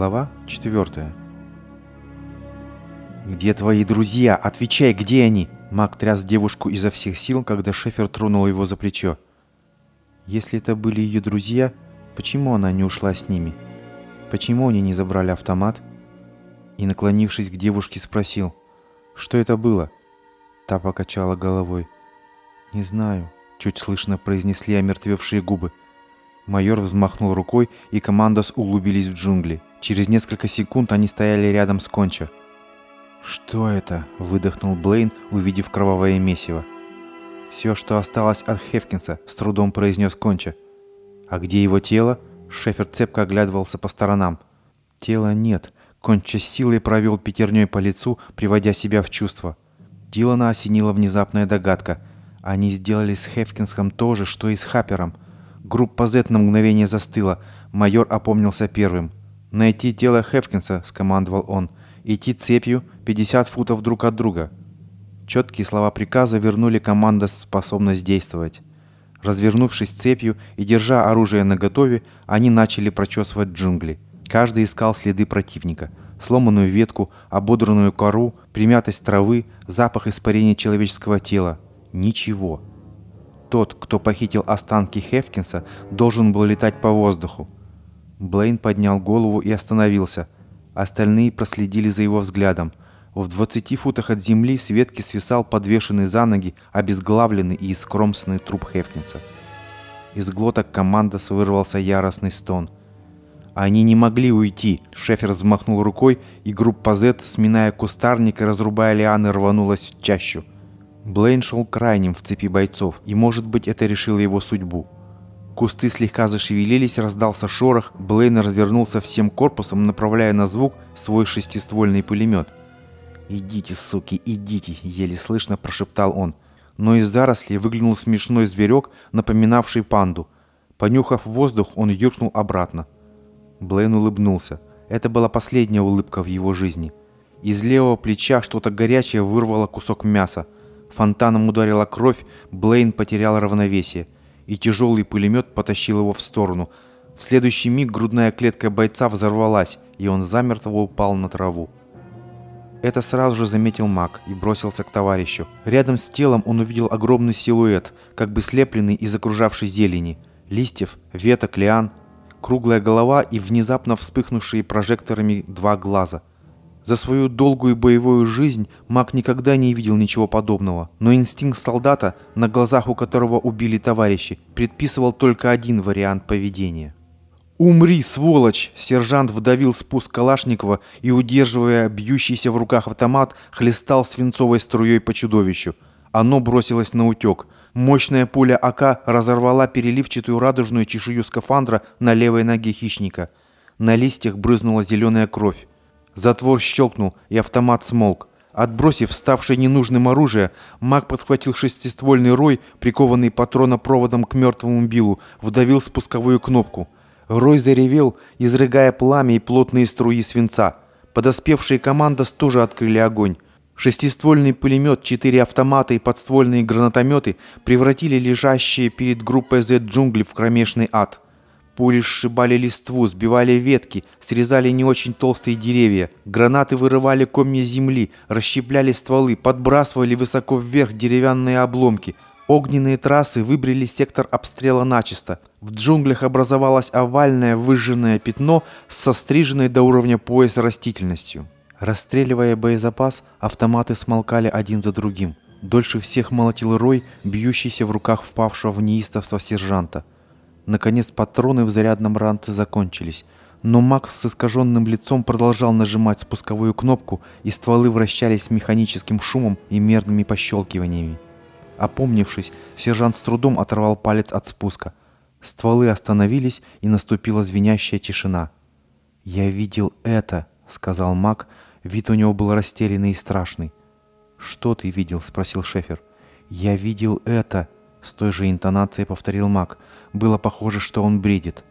Глава 4 «Где твои друзья? Отвечай, где они?» Мак тряс девушку изо всех сил, когда Шефер тронул его за плечо. Если это были ее друзья, почему она не ушла с ними? Почему они не забрали автомат? И, наклонившись к девушке, спросил, что это было? Та покачала головой. «Не знаю», — чуть слышно произнесли омертвевшие губы. Майор взмахнул рукой, и командос углубились в джунгли. Через несколько секунд они стояли рядом с Конча. «Что это?» – выдохнул Блейн, увидев кровавое месиво. «Все, что осталось от Хефкинса», – с трудом произнес Конча. «А где его тело?» – Шефер цепко оглядывался по сторонам. «Тела нет». Конча с силой провел пятерней по лицу, приводя себя в чувство. Дилана осенила внезапная догадка. Они сделали с Хефкинсом то же, что и с Хаппером – Группа Z на мгновение застыла. Майор опомнился первым. «Найти тело Хефкинса», — скомандовал он. «Идти цепью 50 футов друг от друга». Четкие слова приказа вернули команду способность действовать. Развернувшись цепью и держа оружие наготове, они начали прочесывать джунгли. Каждый искал следы противника. Сломанную ветку, ободранную кору, примятость травы, запах испарения человеческого тела. Ничего. Тот, кто похитил останки Хефкинса, должен был летать по воздуху. Блейн поднял голову и остановился. Остальные проследили за его взглядом. В 20 футах от земли с ветки свисал подвешенный за ноги, обезглавленный и искромсанный труп Хефкинса. Из глоток командос вырвался яростный стон. Они не могли уйти. Шефер взмахнул рукой, и группа Z, сминая кустарник и разрубая лианы, рванулась в чащу. Блейн шел крайним в цепи бойцов, и, может быть, это решило его судьбу. Кусты слегка зашевелились, раздался шорох, Блейн развернулся всем корпусом, направляя на звук свой шестиствольный пулемет. «Идите, суки, идите!» – еле слышно прошептал он. Но из зарослей выглянул смешной зверек, напоминавший панду. Понюхав воздух, он юркнул обратно. Блейн улыбнулся. Это была последняя улыбка в его жизни. Из левого плеча что-то горячее вырвало кусок мяса – Фонтаном ударила кровь, Блейн потерял равновесие, и тяжелый пулемет потащил его в сторону. В следующий миг грудная клетка бойца взорвалась, и он замертво упал на траву. Это сразу же заметил маг и бросился к товарищу. Рядом с телом он увидел огромный силуэт, как бы слепленный из окружавшей зелени. Листьев, веток, лиан, круглая голова и внезапно вспыхнувшие прожекторами два глаза – за свою долгую боевую жизнь маг никогда не видел ничего подобного, но инстинкт солдата, на глазах у которого убили товарищи, предписывал только один вариант поведения. «Умри, сволочь!» Сержант вдавил спуск Калашникова и, удерживая бьющийся в руках автомат, хлестал свинцовой струей по чудовищу. Оно бросилось на утек. Мощная пуля АК разорвала переливчатую радужную чешую скафандра на левой ноге хищника. На листьях брызнула зеленая кровь. Затвор щелкнул, и автомат смолк. Отбросив ставшее ненужным оружие, маг подхватил шестиствольный рой, прикованный патронопроводом к мертвому Биллу, вдавил спусковую кнопку. Рой заревел, изрыгая пламя и плотные струи свинца. Подоспевшие командос тоже открыли огонь. Шестиствольный пулемет, четыре автомата и подствольные гранатометы превратили лежащие перед группой Z джунгли в кромешный ад. Пули сшибали листву, сбивали ветки, срезали не очень толстые деревья. Гранаты вырывали комья земли, расщепляли стволы, подбрасывали высоко вверх деревянные обломки. Огненные трассы выбрали сектор обстрела начисто. В джунглях образовалось овальное выжженное пятно с состриженной до уровня пояса растительностью. Расстреливая боезапас, автоматы смолкали один за другим. Дольше всех молотил рой, бьющийся в руках впавшего в неистовство сержанта. Наконец патроны в зарядном ранце закончились. Но Макс с искаженным лицом продолжал нажимать спусковую кнопку, и стволы вращались с механическим шумом и мерными пощелкиваниями. Опомнившись, сержант с трудом оторвал палец от спуска. Стволы остановились, и наступила звенящая тишина. «Я видел это», — сказал Мак. Вид у него был растерянный и страшный. «Что ты видел?» — спросил Шефер. «Я видел это», — с той же интонацией повторил Мак. Было похоже, что он бредит.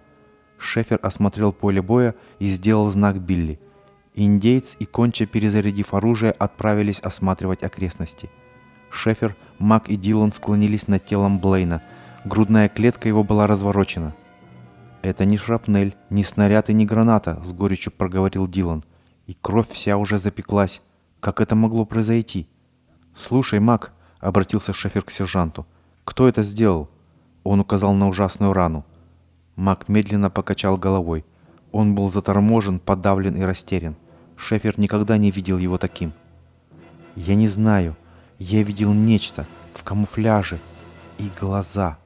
Шефер осмотрел поле боя и сделал знак Билли. Индейц и Конча, перезарядив оружие, отправились осматривать окрестности. Шефер, Мак и Дилан склонились над телом Блейна. Грудная клетка его была разворочена. «Это не шрапнель, не снаряд и не граната», — с горечью проговорил Дилан. «И кровь вся уже запеклась. Как это могло произойти?» «Слушай, Мак», — обратился шофер к сержанту, — «кто это сделал?» Он указал на ужасную рану. Мак медленно покачал головой. Он был заторможен, подавлен и растерян. Шефер никогда не видел его таким. «Я не знаю. Я видел нечто в камуфляже и глаза.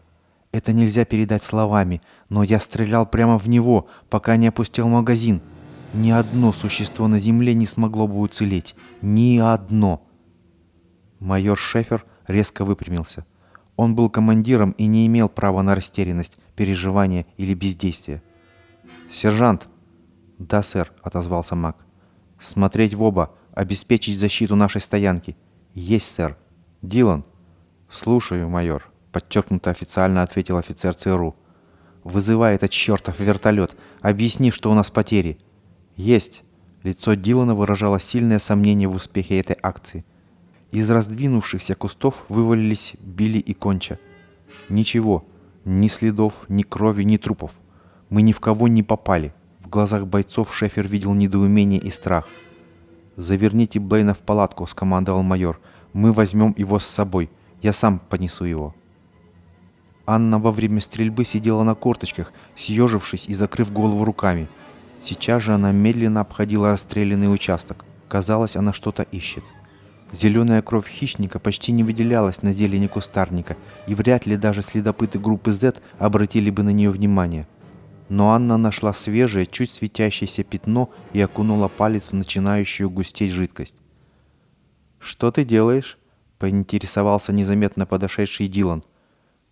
Это нельзя передать словами, но я стрелял прямо в него, пока не опустил магазин. Ни одно существо на земле не смогло бы уцелеть. Ни одно!» Майор Шефер резко выпрямился. Он был командиром и не имел права на растерянность, переживание или бездействие. «Сержант!» «Да, сэр», — отозвался Мак. «Смотреть в оба, обеспечить защиту нашей стоянки». «Есть, сэр». «Дилан?» «Слушаю, майор», — подчеркнуто официально ответил офицер ЦРУ. «Вызывай этот чертов вертолет. Объясни, что у нас потери». «Есть». Лицо Дилана выражало сильное сомнение в успехе этой акции. Из раздвинувшихся кустов вывалились Билли и Конча. Ничего, ни следов, ни крови, ни трупов. Мы ни в кого не попали. В глазах бойцов Шефер видел недоумение и страх. «Заверните Блейна в палатку», — скомандовал майор. «Мы возьмем его с собой. Я сам понесу его». Анна во время стрельбы сидела на корточках, съежившись и закрыв голову руками. Сейчас же она медленно обходила расстрелянный участок. Казалось, она что-то ищет. Зеленая кровь хищника почти не выделялась на зелени кустарника, и вряд ли даже следопыты группы Z обратили бы на нее внимание. Но Анна нашла свежее, чуть светящееся пятно и окунула палец в начинающую густеть жидкость. «Что ты делаешь?» – поинтересовался незаметно подошедший Дилан.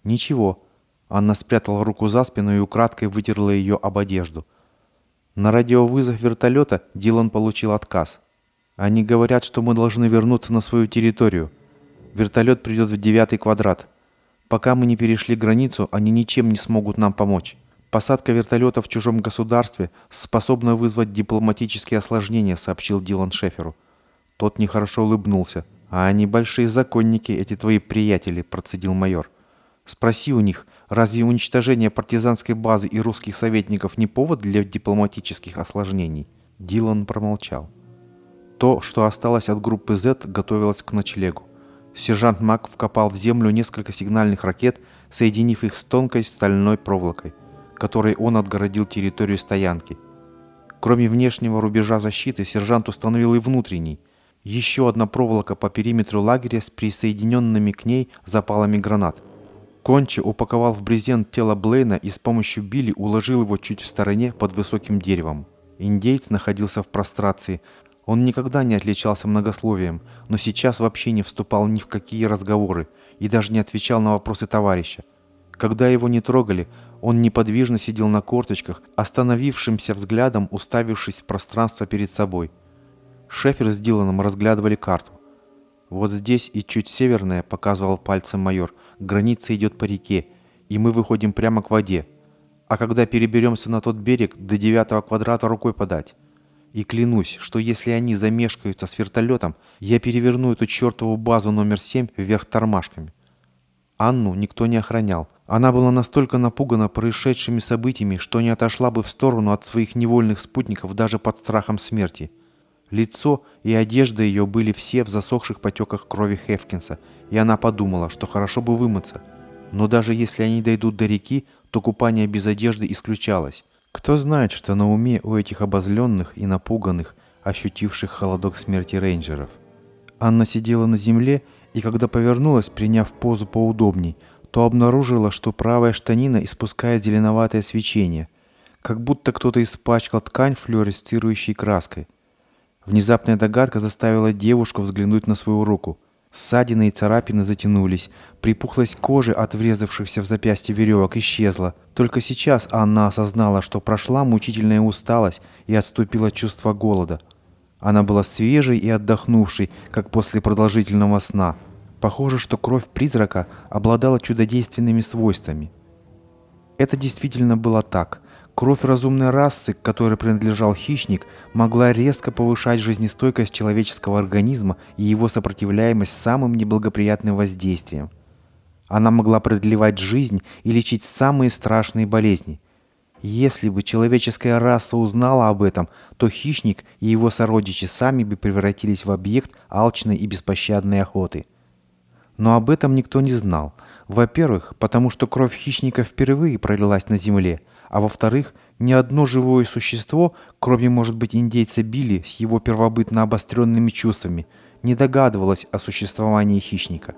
«Ничего». Анна спрятала руку за спину и украдкой вытерла ее об одежду. На радиовызов вертолета Дилан получил отказ – они говорят, что мы должны вернуться на свою территорию. Вертолет придет в девятый квадрат. Пока мы не перешли границу, они ничем не смогут нам помочь. Посадка вертолета в чужом государстве способна вызвать дипломатические осложнения, сообщил Дилан Шеферу. Тот нехорошо улыбнулся. «А они большие законники, эти твои приятели», – процедил майор. «Спроси у них, разве уничтожение партизанской базы и русских советников не повод для дипломатических осложнений?» Дилан промолчал. То, что осталось от группы Z, готовилось к ночлегу. Сержант Мак вкопал в землю несколько сигнальных ракет, соединив их с тонкой стальной проволокой, которой он отгородил территорию стоянки. Кроме внешнего рубежа защиты, сержант установил и внутренний. Еще одна проволока по периметру лагеря с присоединенными к ней запалами гранат. Кончи упаковал в брезент тело Блейна и с помощью Билли уложил его чуть в стороне под высоким деревом. Индейец находился в прострации, он никогда не отличался многословием, но сейчас вообще не вступал ни в какие разговоры и даже не отвечал на вопросы товарища. Когда его не трогали, он неподвижно сидел на корточках, остановившимся взглядом уставившись в пространство перед собой. Шефер с Диланом разглядывали карту. «Вот здесь и чуть северная», — показывал пальцем майор, — «граница идет по реке, и мы выходим прямо к воде. А когда переберемся на тот берег, до девятого квадрата рукой подать». И клянусь, что если они замешкаются с вертолетом, я переверну эту чертову базу номер 7 вверх тормашками. Анну никто не охранял. Она была настолько напугана происшедшими событиями, что не отошла бы в сторону от своих невольных спутников даже под страхом смерти. Лицо и одежда ее были все в засохших потеках крови Хефкинса, и она подумала, что хорошо бы вымыться. Но даже если они дойдут до реки, то купание без одежды исключалось. Кто знает, что на уме у этих обозленных и напуганных, ощутивших холодок смерти рейнджеров. Анна сидела на земле, и когда повернулась, приняв позу поудобней, то обнаружила, что правая штанина испускает зеленоватое свечение, как будто кто-то испачкал ткань флуоресцирующей краской. Внезапная догадка заставила девушку взглянуть на свою руку – Ссадины и царапины затянулись. Припухлость кожи от врезавшихся в запястье веревок исчезла. Только сейчас Анна осознала, что прошла мучительная усталость и отступило чувство голода. Она была свежей и отдохнувшей, как после продолжительного сна. Похоже, что кровь призрака обладала чудодейственными свойствами. Это действительно было так – Кровь разумной расы, к которой принадлежал хищник, могла резко повышать жизнестойкость человеческого организма и его сопротивляемость самым неблагоприятным воздействиям. Она могла продлевать жизнь и лечить самые страшные болезни. Если бы человеческая раса узнала об этом, то хищник и его сородичи сами бы превратились в объект алчной и беспощадной охоты. Но об этом никто не знал. Во-первых, потому что кровь хищника впервые пролилась на земле, а во-вторых, ни одно живое существо, кроме, может быть, индейца Билли с его первобытно обостренными чувствами, не догадывалось о существовании хищника.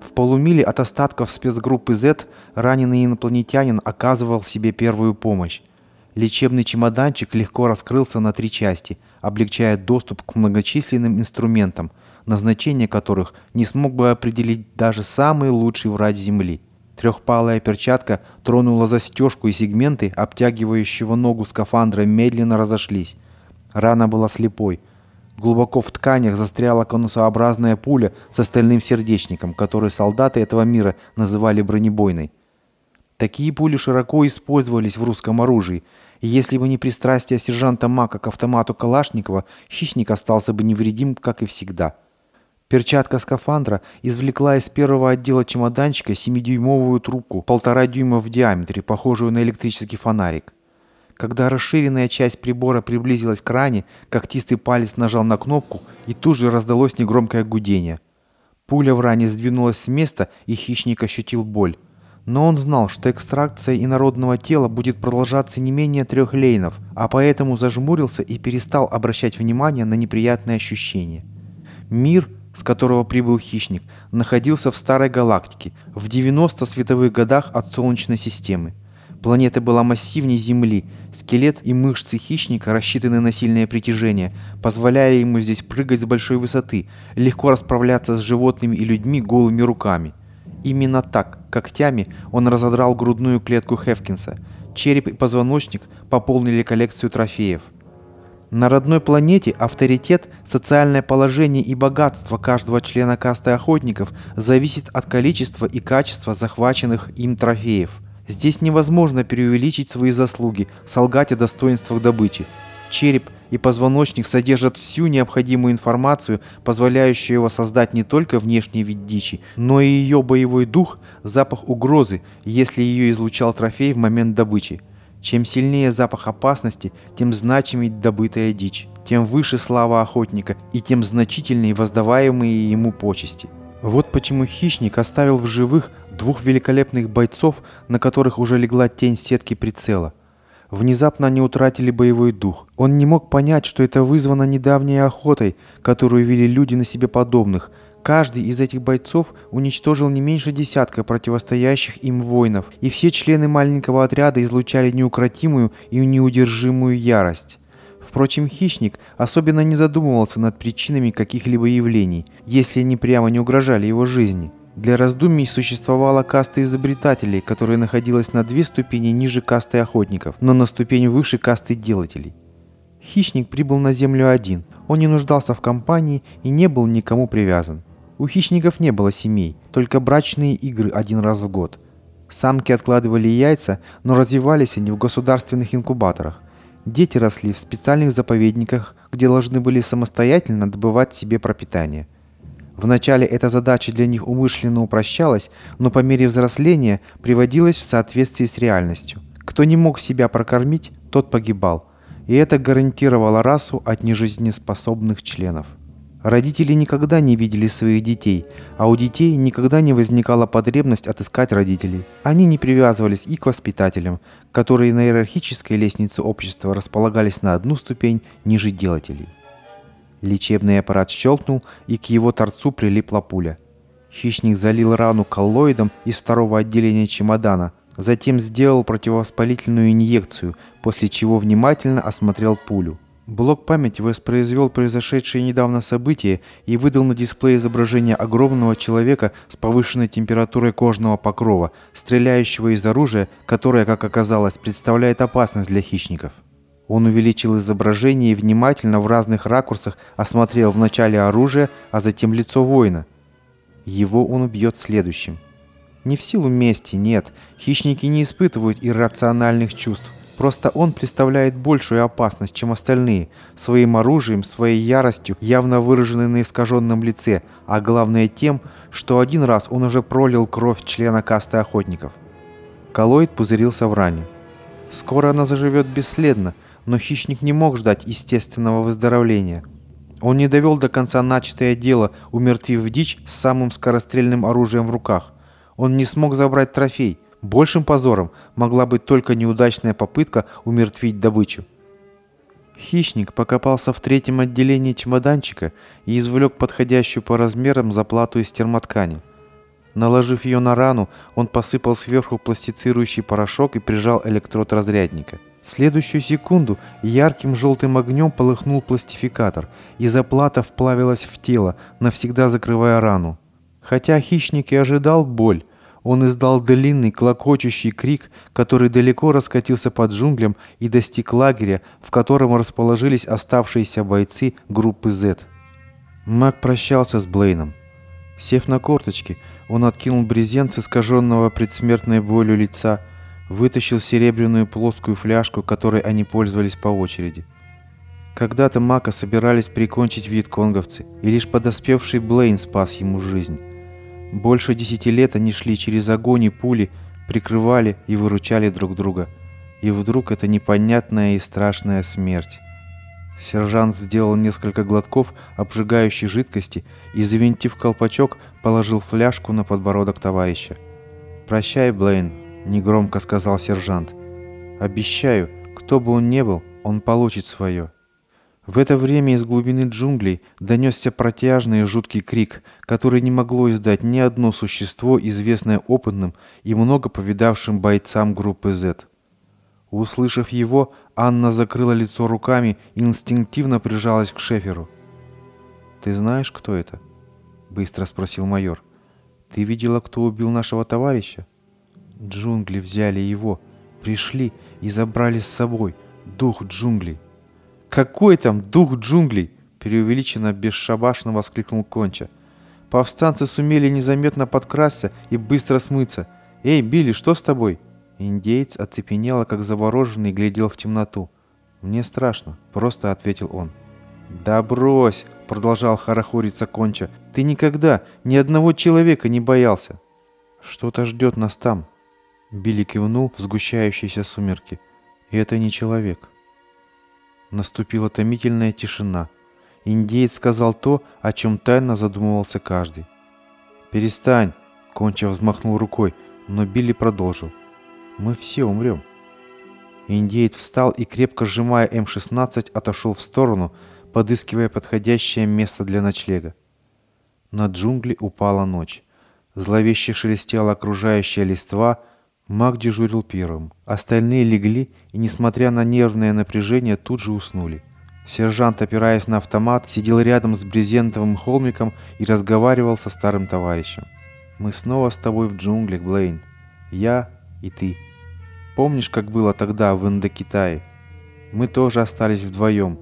В полумиле от остатков спецгруппы Z раненый инопланетянин оказывал себе первую помощь. Лечебный чемоданчик легко раскрылся на три части, облегчая доступ к многочисленным инструментам, назначение которых не смог бы определить даже самый лучший врач Земли. Трехпалая перчатка тронула застежку, и сегменты, обтягивающего ногу скафандра, медленно разошлись. Рана была слепой – Глубоко в тканях застряла конусообразная пуля с остальным сердечником, который солдаты этого мира называли бронебойной. Такие пули широко использовались в русском оружии, и если бы не пристрастие сержанта Мака к автомату Калашникова, хищник остался бы невредим, как и всегда. Перчатка скафандра извлекла из первого отдела чемоданчика 7-дюймовую трубку, полтора дюйма в диаметре, похожую на электрический фонарик. Когда расширенная часть прибора приблизилась к ране, когтистый палец нажал на кнопку, и тут же раздалось негромкое гудение. Пуля в ране сдвинулась с места, и хищник ощутил боль. Но он знал, что экстракция инородного тела будет продолжаться не менее трех лейнов, а поэтому зажмурился и перестал обращать внимание на неприятные ощущения. Мир, с которого прибыл хищник, находился в старой галактике, в 90 световых годах от Солнечной системы. Планета была массивнее Земли. Скелет и мышцы хищника, рассчитанные на сильное притяжение, позволяли ему здесь прыгать с большой высоты, легко расправляться с животными и людьми голыми руками. Именно так, когтями, он разодрал грудную клетку Хефкинса. Череп и позвоночник пополнили коллекцию трофеев. На родной планете авторитет, социальное положение и богатство каждого члена касты охотников зависит от количества и качества захваченных им трофеев – Здесь невозможно преувеличить свои заслуги, солгать о достоинствах добычи. Череп и позвоночник содержат всю необходимую информацию, позволяющую его создать не только внешний вид дичи, но и ее боевой дух, запах угрозы, если ее излучал трофей в момент добычи. Чем сильнее запах опасности, тем значимее добытая дичь, тем выше слава охотника и тем значительнее воздаваемые ему почести. Вот почему хищник оставил в живых двух великолепных бойцов, на которых уже легла тень сетки прицела. Внезапно они утратили боевой дух. Он не мог понять, что это вызвано недавней охотой, которую вели люди на себе подобных. Каждый из этих бойцов уничтожил не меньше десятка противостоящих им воинов, и все члены маленького отряда излучали неукротимую и неудержимую ярость. Впрочем, хищник особенно не задумывался над причинами каких-либо явлений, если они прямо не угрожали его жизни. Для раздумий существовала каста изобретателей, которая находилась на две ступени ниже касты охотников, но на ступень выше касты делателей. Хищник прибыл на Землю один. Он не нуждался в компании и не был никому привязан. У хищников не было семей, только брачные игры один раз в год. Самки откладывали яйца, но развивались они в государственных инкубаторах – Дети росли в специальных заповедниках, где должны были самостоятельно добывать себе пропитание. Вначале эта задача для них умышленно упрощалась, но по мере взросления приводилась в соответствии с реальностью. Кто не мог себя прокормить, тот погибал, и это гарантировало расу от нежизнеспособных членов. Родители никогда не видели своих детей, а у детей никогда не возникала потребность отыскать родителей. Они не привязывались и к воспитателям, которые на иерархической лестнице общества располагались на одну ступень ниже делателей. Лечебный аппарат щелкнул, и к его торцу прилипла пуля. Хищник залил рану коллоидом из второго отделения чемодана, затем сделал противовоспалительную инъекцию, после чего внимательно осмотрел пулю. Блок памяти воспроизвел произошедшее недавно событие и выдал на дисплей изображение огромного человека с повышенной температурой кожного покрова, стреляющего из оружия, которое, как оказалось, представляет опасность для хищников. Он увеличил изображение и внимательно в разных ракурсах осмотрел вначале оружие, а затем лицо воина. Его он убьет следующим. Не в силу мести, нет. Хищники не испытывают иррациональных чувств. Просто он представляет большую опасность, чем остальные, своим оружием, своей яростью, явно выраженной на искаженном лице, а главное тем, что один раз он уже пролил кровь члена касты охотников. Коллоид пузырился в ране. Скоро она заживет бесследно, но хищник не мог ждать естественного выздоровления. Он не довел до конца начатое дело, умертвив дичь с самым скорострельным оружием в руках. Он не смог забрать трофей. Большим позором могла быть только неудачная попытка умертвить добычу. Хищник покопался в третьем отделении чемоданчика и извлек подходящую по размерам заплату из термоткани. Наложив ее на рану, он посыпал сверху пластицирующий порошок и прижал электрод разрядника. В следующую секунду ярким желтым огнем полыхнул пластификатор, и заплата вплавилась в тело, навсегда закрывая рану. Хотя хищник и ожидал боль, он издал длинный клокочущий крик, который далеко раскатился под джунглям и достиг лагеря, в котором расположились оставшиеся бойцы группы Z. Мак прощался с Блейном. Сев на корточки, он откинул брезент с искаженного предсмертной болью лица, вытащил серебряную плоскую фляжку, которой они пользовались по очереди. Когда-то Мака собирались прикончить вьетконговцы, и лишь подоспевший Блейн спас ему жизнь. Больше десяти лет они шли через огонь и пули, прикрывали и выручали друг друга. И вдруг это непонятная и страшная смерть. Сержант сделал несколько глотков обжигающей жидкости и, завинтив колпачок, положил фляжку на подбородок товарища. «Прощай, Блейн», — негромко сказал сержант. «Обещаю, кто бы он ни был, он получит свое». В это время из глубины джунглей донесся протяжный и жуткий крик, который не могло издать ни одно существо, известное опытным и много повидавшим бойцам группы Z. Услышав его, Анна закрыла лицо руками и инстинктивно прижалась к Шеферу. «Ты знаешь, кто это?» — быстро спросил майор. «Ты видела, кто убил нашего товарища?» «Джунгли взяли его, пришли и забрали с собой дух джунглей». «Какой там дух джунглей?» – преувеличенно бесшабашно воскликнул Конча. Повстанцы сумели незаметно подкрасться и быстро смыться. «Эй, Билли, что с тобой?» Индеец оцепенело, как завороженный, глядел в темноту. «Мне страшно», — просто ответил он. «Да брось!» — продолжал хорохориться Конча. «Ты никогда ни одного человека не боялся!» «Что-то ждет нас там!» Билли кивнул в сгущающиеся сумерки. «И это не человек!» Наступила томительная тишина. Индеец сказал то, о чем тайно задумывался каждый. «Перестань!» — Конча взмахнул рукой, но Билли продолжил. «Мы все умрем». Индеец встал и, крепко сжимая М-16, отошел в сторону, подыскивая подходящее место для ночлега. На джунгли упала ночь. Зловеще шелестела окружающая листва — Маг дежурил первым. Остальные легли и, несмотря на нервное напряжение, тут же уснули. Сержант, опираясь на автомат, сидел рядом с брезентовым холмиком и разговаривал со старым товарищем. «Мы снова с тобой в джунглях, Блейн. Я и ты. Помнишь, как было тогда в Индокитае? Мы тоже остались вдвоем.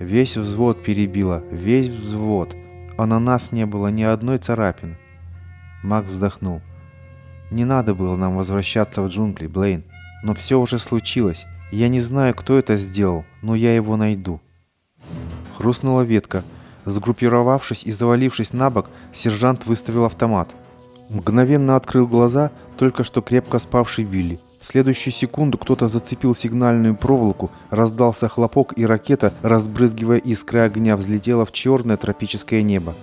Весь взвод перебило, весь взвод, а на нас не было ни одной царапины». Маг вздохнул. Не надо было нам возвращаться в джунгли, Блейн. Но все уже случилось. Я не знаю, кто это сделал, но я его найду. Хрустнула ветка. Сгруппировавшись и завалившись на бок, сержант выставил автомат. Мгновенно открыл глаза только что крепко спавший Вилли. В следующую секунду кто-то зацепил сигнальную проволоку, раздался хлопок и ракета, разбрызгивая искры огня, взлетела в черное тропическое небо.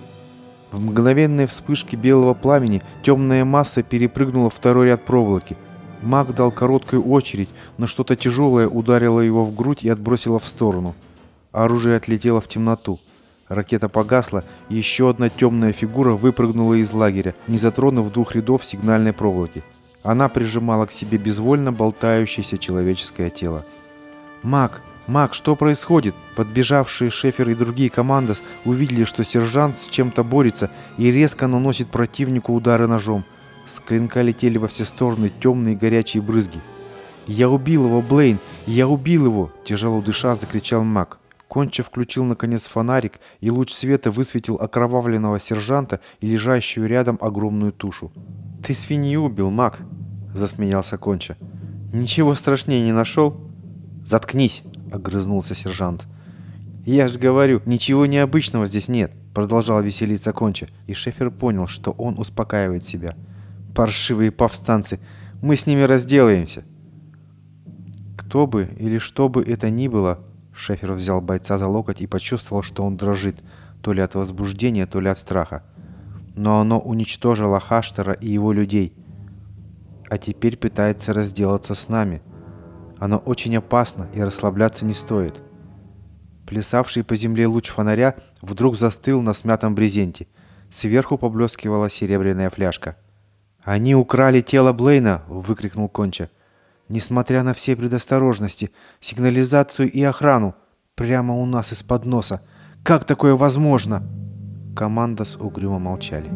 В мгновенной вспышке белого пламени темная масса перепрыгнула второй ряд проволоки. Маг дал короткую очередь, но что-то тяжелое ударило его в грудь и отбросило в сторону. Оружие отлетело в темноту. Ракета погасла, и еще одна темная фигура выпрыгнула из лагеря, не затронув двух рядов сигнальной проволоки. Она прижимала к себе безвольно болтающееся человеческое тело. «Маг!» «Мак, что происходит?» Подбежавшие Шефер и другие командос увидели, что сержант с чем-то борется и резко наносит противнику удары ножом. С клинка летели во все стороны темные горячие брызги. «Я убил его, Блейн! Я убил его!» Тяжело дыша закричал Мак. Конча включил наконец фонарик, и луч света высветил окровавленного сержанта и лежащую рядом огромную тушу. «Ты свинью убил, Мак!» – засмеялся Конча. «Ничего страшнее не нашел?» «Заткнись!» — огрызнулся сержант. «Я ж говорю, ничего необычного здесь нет», — продолжал веселиться Конча, и Шефер понял, что он успокаивает себя. «Паршивые повстанцы! Мы с ними разделаемся!» Кто бы или что бы это ни было, Шефер взял бойца за локоть и почувствовал, что он дрожит, то ли от возбуждения, то ли от страха. Но оно уничтожило Хаштера и его людей. А теперь пытается разделаться с нами. Оно очень опасно и расслабляться не стоит. Плясавший по земле луч фонаря вдруг застыл на смятом брезенте. Сверху поблескивала серебряная фляжка. «Они украли тело Блейна!» — выкрикнул Конча. «Несмотря на все предосторожности, сигнализацию и охрану, прямо у нас из-под носа. Как такое возможно?» Команда с угрюмо молчали.